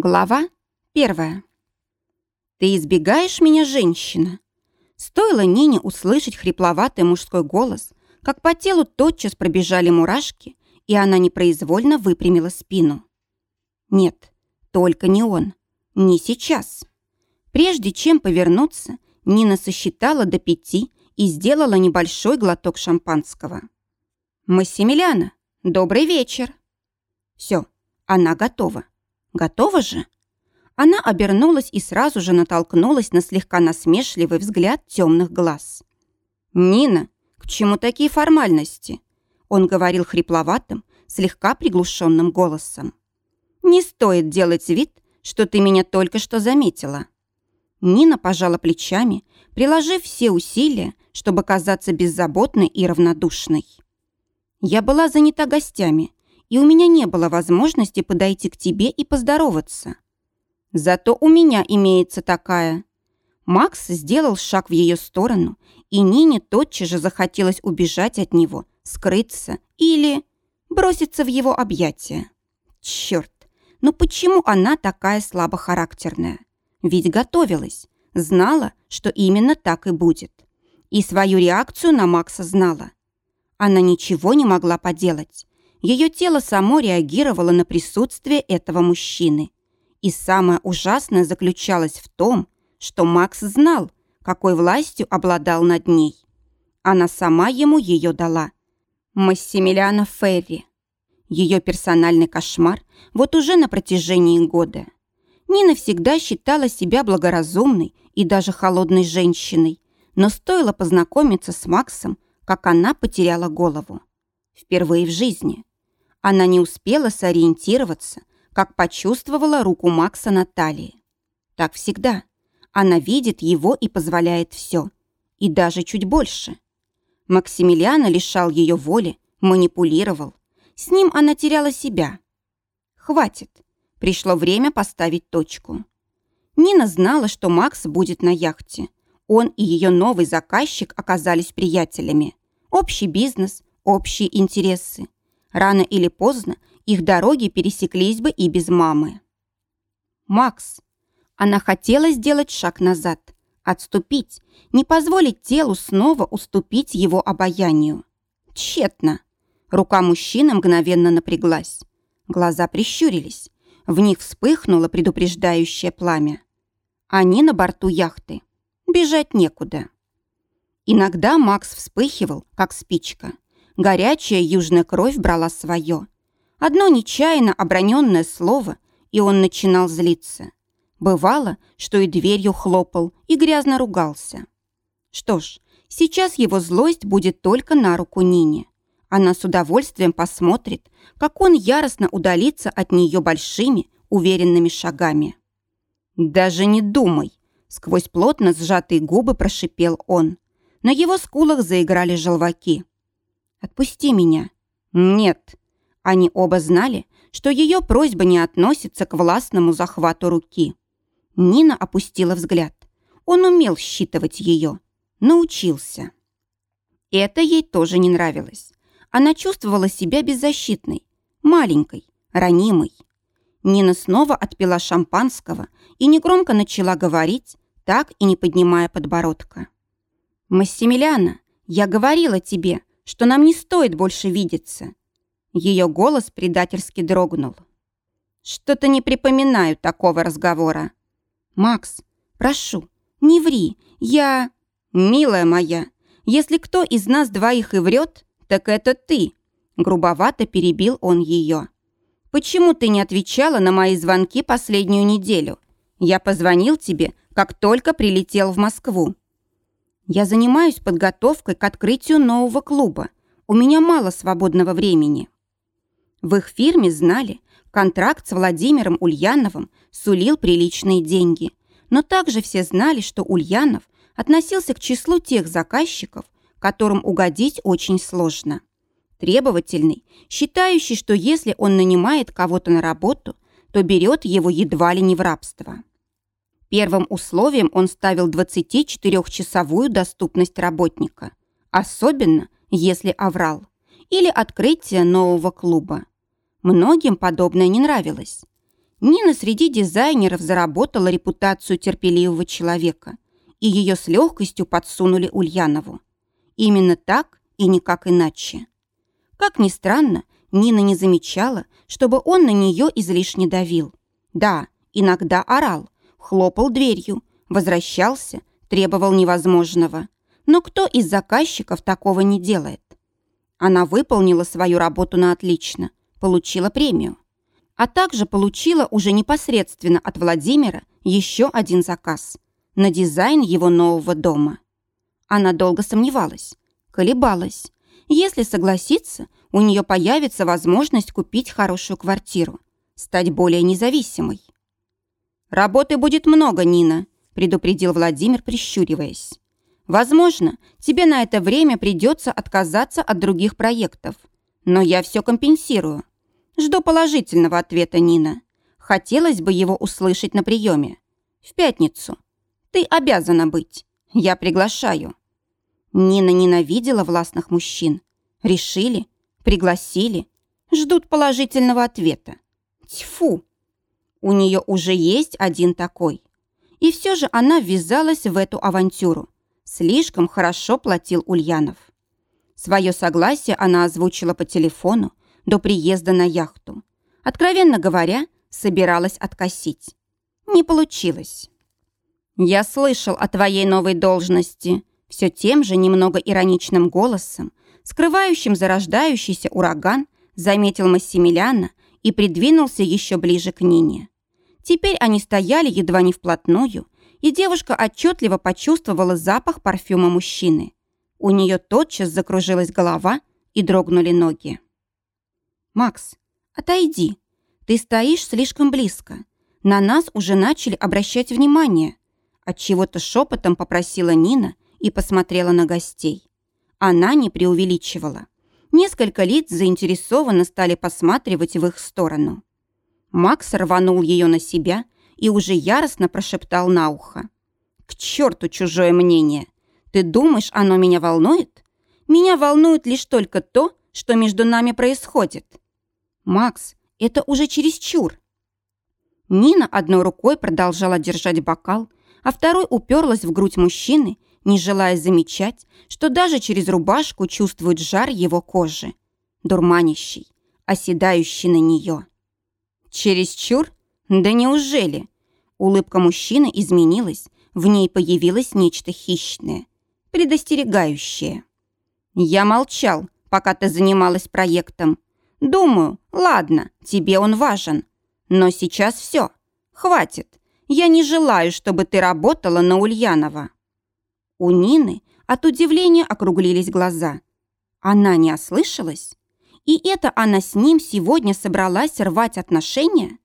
Глава первая. «Ты избегаешь меня, женщина?» Стоило Нине услышать хрипловатый мужской голос, как по телу тотчас пробежали мурашки, и она непроизвольно выпрямила спину. Нет, только не он. Не сейчас. Прежде чем повернуться, Нина сосчитала до пяти и сделала небольшой глоток шампанского. «Массимилиана, добрый вечер!» Все, она готова. Готова же?» Она обернулась и сразу же натолкнулась на слегка насмешливый взгляд темных глаз. «Нина, к чему такие формальности?» Он говорил хрипловатым, слегка приглушенным голосом. «Не стоит делать вид, что ты меня только что заметила». Нина пожала плечами, приложив все усилия, чтобы казаться беззаботной и равнодушной. «Я была занята гостями, и у меня не было возможности подойти к тебе и поздороваться. Зато у меня имеется такая. Макс сделал шаг в ее сторону, и Нине тотчас же захотелось убежать от него, скрыться или броситься в его объятия. Черт, ну почему она такая слабохарактерная? Ведь готовилась, знала, что именно так и будет. И свою реакцию на Макса знала. Она ничего не могла поделать. Ее тело само реагировало на присутствие этого мужчины. И самое ужасное заключалось в том, что Макс знал, какой властью обладал над ней. Она сама ему ее дала. Массимилиана Ферри. Ее персональный кошмар вот уже на протяжении года. Нина всегда считала себя благоразумной и даже холодной женщиной, но стоило познакомиться с Максом, как она потеряла голову. Впервые в жизни. Она не успела сориентироваться, как почувствовала руку Макса на талии. Так всегда. Она видит его и позволяет все. И даже чуть больше. Максимилиана лишал ее воли, манипулировал. С ним она теряла себя. Хватит. Пришло время поставить точку. Нина знала, что Макс будет на яхте. Он и ее новый заказчик оказались приятелями. Общий бизнес, общие интересы. Рано или поздно их дороги пересеклись бы и без мамы. Макс. Она хотела сделать шаг назад, отступить, не позволить телу снова уступить его обаянию. Тщетно. Рука мужчины мгновенно напряглась. Глаза прищурились. В них вспыхнуло предупреждающее пламя. Они на борту яхты. Бежать некуда. Иногда Макс вспыхивал, как спичка – Горячая южная кровь брала свое. Одно нечаянно оброненное слово, и он начинал злиться. Бывало, что и дверью хлопал, и грязно ругался. Что ж, сейчас его злость будет только на руку Нине. Она с удовольствием посмотрит, как он яростно удалится от нее большими, уверенными шагами. «Даже не думай!» — сквозь плотно сжатые губы прошипел он. На его скулах заиграли желваки. «Отпусти меня». «Нет». Они оба знали, что ее просьба не относится к властному захвату руки. Нина опустила взгляд. Он умел считывать ее. Научился. Это ей тоже не нравилось. Она чувствовала себя беззащитной, маленькой, ранимой. Нина снова отпила шампанского и негромко начала говорить, так и не поднимая подбородка. «Массимилиана, я говорила тебе, что нам не стоит больше видеться. Ее голос предательски дрогнул. Что-то не припоминаю такого разговора. Макс, прошу, не ври. Я... Милая моя, если кто из нас двоих и врет, так это ты. Грубовато перебил он ее. Почему ты не отвечала на мои звонки последнюю неделю? Я позвонил тебе, как только прилетел в Москву. Я занимаюсь подготовкой к открытию нового клуба. У меня мало свободного времени. В их фирме знали, контракт с Владимиром Ульяновым сулил приличные деньги. Но также все знали, что Ульянов относился к числу тех заказчиков, которым угодить очень сложно. Требовательный, считающий, что если он нанимает кого-то на работу, то берет его едва ли не в рабство. Первым условием он ставил 24-часовую доступность работника, особенно если оврал, или открытие нового клуба. Многим подобное не нравилось. Нина среди дизайнеров заработала репутацию терпеливого человека, и ее с легкостью подсунули Ульянову. Именно так и никак иначе. Как ни странно, Нина не замечала, чтобы он на нее излишне давил. Да, иногда орал, хлопал дверью, возвращался, требовал невозможного. Но кто из заказчиков такого не делает? Она выполнила свою работу на отлично, получила премию. А также получила уже непосредственно от Владимира еще один заказ на дизайн его нового дома. Она долго сомневалась, колебалась. Если согласиться, у нее появится возможность купить хорошую квартиру, стать более независимой. «Работы будет много, Нина», – предупредил Владимир, прищуриваясь. «Возможно, тебе на это время придется отказаться от других проектов, но я все компенсирую. Жду положительного ответа, Нина. Хотелось бы его услышать на приеме. В пятницу. Ты обязана быть. Я приглашаю». Нина ненавидела властных мужчин. Решили, пригласили, ждут положительного ответа. Тьфу! У нее уже есть один такой. И все же она ввязалась в эту авантюру. Слишком хорошо платил Ульянов. Свое согласие она озвучила по телефону до приезда на яхту. Откровенно говоря, собиралась откосить. Не получилось. «Я слышал о твоей новой должности», все тем же немного ироничным голосом, скрывающим зарождающийся ураган, заметил Массимилиана и придвинулся еще ближе к Нине. Теперь они стояли едва не вплотную, и девушка отчетливо почувствовала запах парфюма мужчины. У нее тотчас закружилась голова и дрогнули ноги. «Макс, отойди. Ты стоишь слишком близко. На нас уже начали обращать внимание». Отчего-то шепотом попросила Нина и посмотрела на гостей. Она не преувеличивала. Несколько лиц заинтересованно стали посматривать в их сторону. Макс рванул ее на себя и уже яростно прошептал на ухо. «К черту чужое мнение! Ты думаешь, оно меня волнует? Меня волнует лишь только то, что между нами происходит. Макс, это уже чересчур!» Нина одной рукой продолжала держать бокал, а второй уперлась в грудь мужчины не желая замечать, что даже через рубашку чувствует жар его кожи, дурманящий, оседающий на нее. «Чересчур? Да неужели?» Улыбка мужчины изменилась, в ней появилось нечто хищное, предостерегающее. «Я молчал, пока ты занималась проектом. Думаю, ладно, тебе он важен. Но сейчас все. Хватит. Я не желаю, чтобы ты работала на Ульянова». У Нины от удивления округлились глаза. Она не ослышалась? И это она с ним сегодня собралась рвать отношения?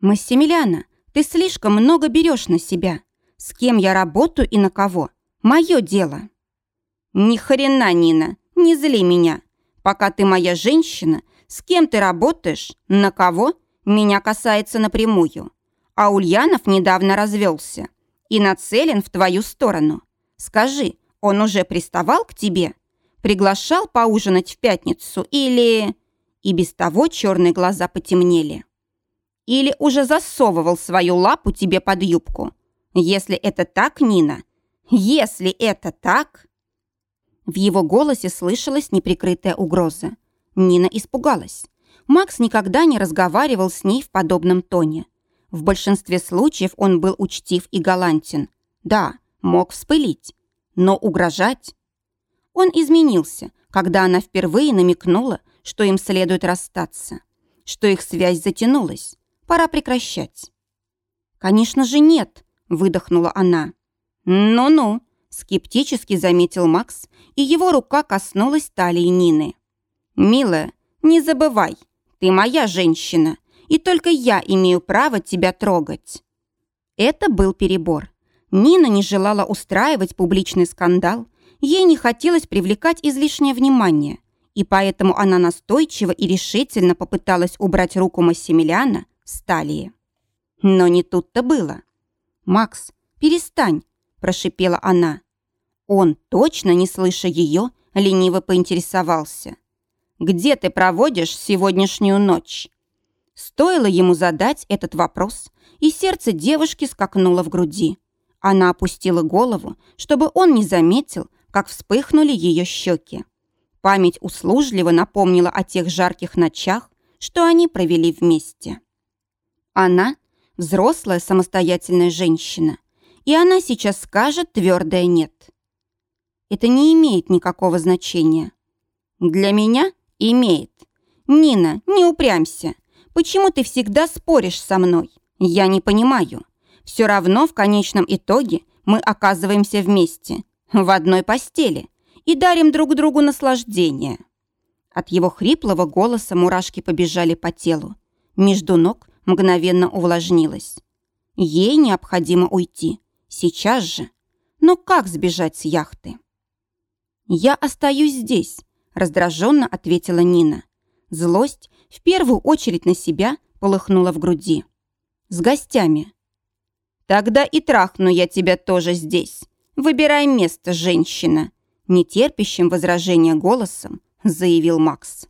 Массимилиана, ты слишком много берешь на себя. С кем я работаю и на кого? Мое дело. Ни хрена, Нина, не зли меня. Пока ты моя женщина, с кем ты работаешь, на кого, меня касается напрямую. А Ульянов недавно развелся и нацелен в твою сторону. Скажи, он уже приставал к тебе? Приглашал поужинать в пятницу или...» И без того черные глаза потемнели. «Или уже засовывал свою лапу тебе под юбку? Если это так, Нина, если это так...» В его голосе слышалась неприкрытая угроза. Нина испугалась. Макс никогда не разговаривал с ней в подобном тоне. В большинстве случаев он был учтив и галантен. Да, мог вспылить, но угрожать... Он изменился, когда она впервые намекнула, что им следует расстаться, что их связь затянулась, пора прекращать. «Конечно же нет», — выдохнула она. «Ну-ну», — скептически заметил Макс, и его рука коснулась талии Нины. «Милая, не забывай, ты моя женщина, и только я имею право тебя трогать». Это был перебор. Нина не желала устраивать публичный скандал, ей не хотелось привлекать излишнее внимание, и поэтому она настойчиво и решительно попыталась убрать руку Массимилиана с талии. Но не тут-то было. «Макс, перестань», – прошипела она. Он, точно не слыша ее, лениво поинтересовался. «Где ты проводишь сегодняшнюю ночь?» Стоило ему задать этот вопрос, и сердце девушки скакнуло в груди. Она опустила голову, чтобы он не заметил, как вспыхнули ее щеки. Память услужливо напомнила о тех жарких ночах, что они провели вместе. Она – взрослая самостоятельная женщина, и она сейчас скажет твердое «нет». Это не имеет никакого значения. Для меня имеет. Нина, не упрямься. Почему ты всегда споришь со мной? Я не понимаю. Все равно в конечном итоге мы оказываемся вместе, в одной постели, и дарим друг другу наслаждение. От его хриплого голоса мурашки побежали по телу. Между ног мгновенно увлажнилось. Ей необходимо уйти. Сейчас же. Но как сбежать с яхты? «Я остаюсь здесь», — раздраженно ответила Нина. Злость, в первую очередь на себя, полыхнула в груди. «С гостями». «Тогда и трахну я тебя тоже здесь. Выбирай место, женщина», — нетерпящим возражения голосом заявил Макс.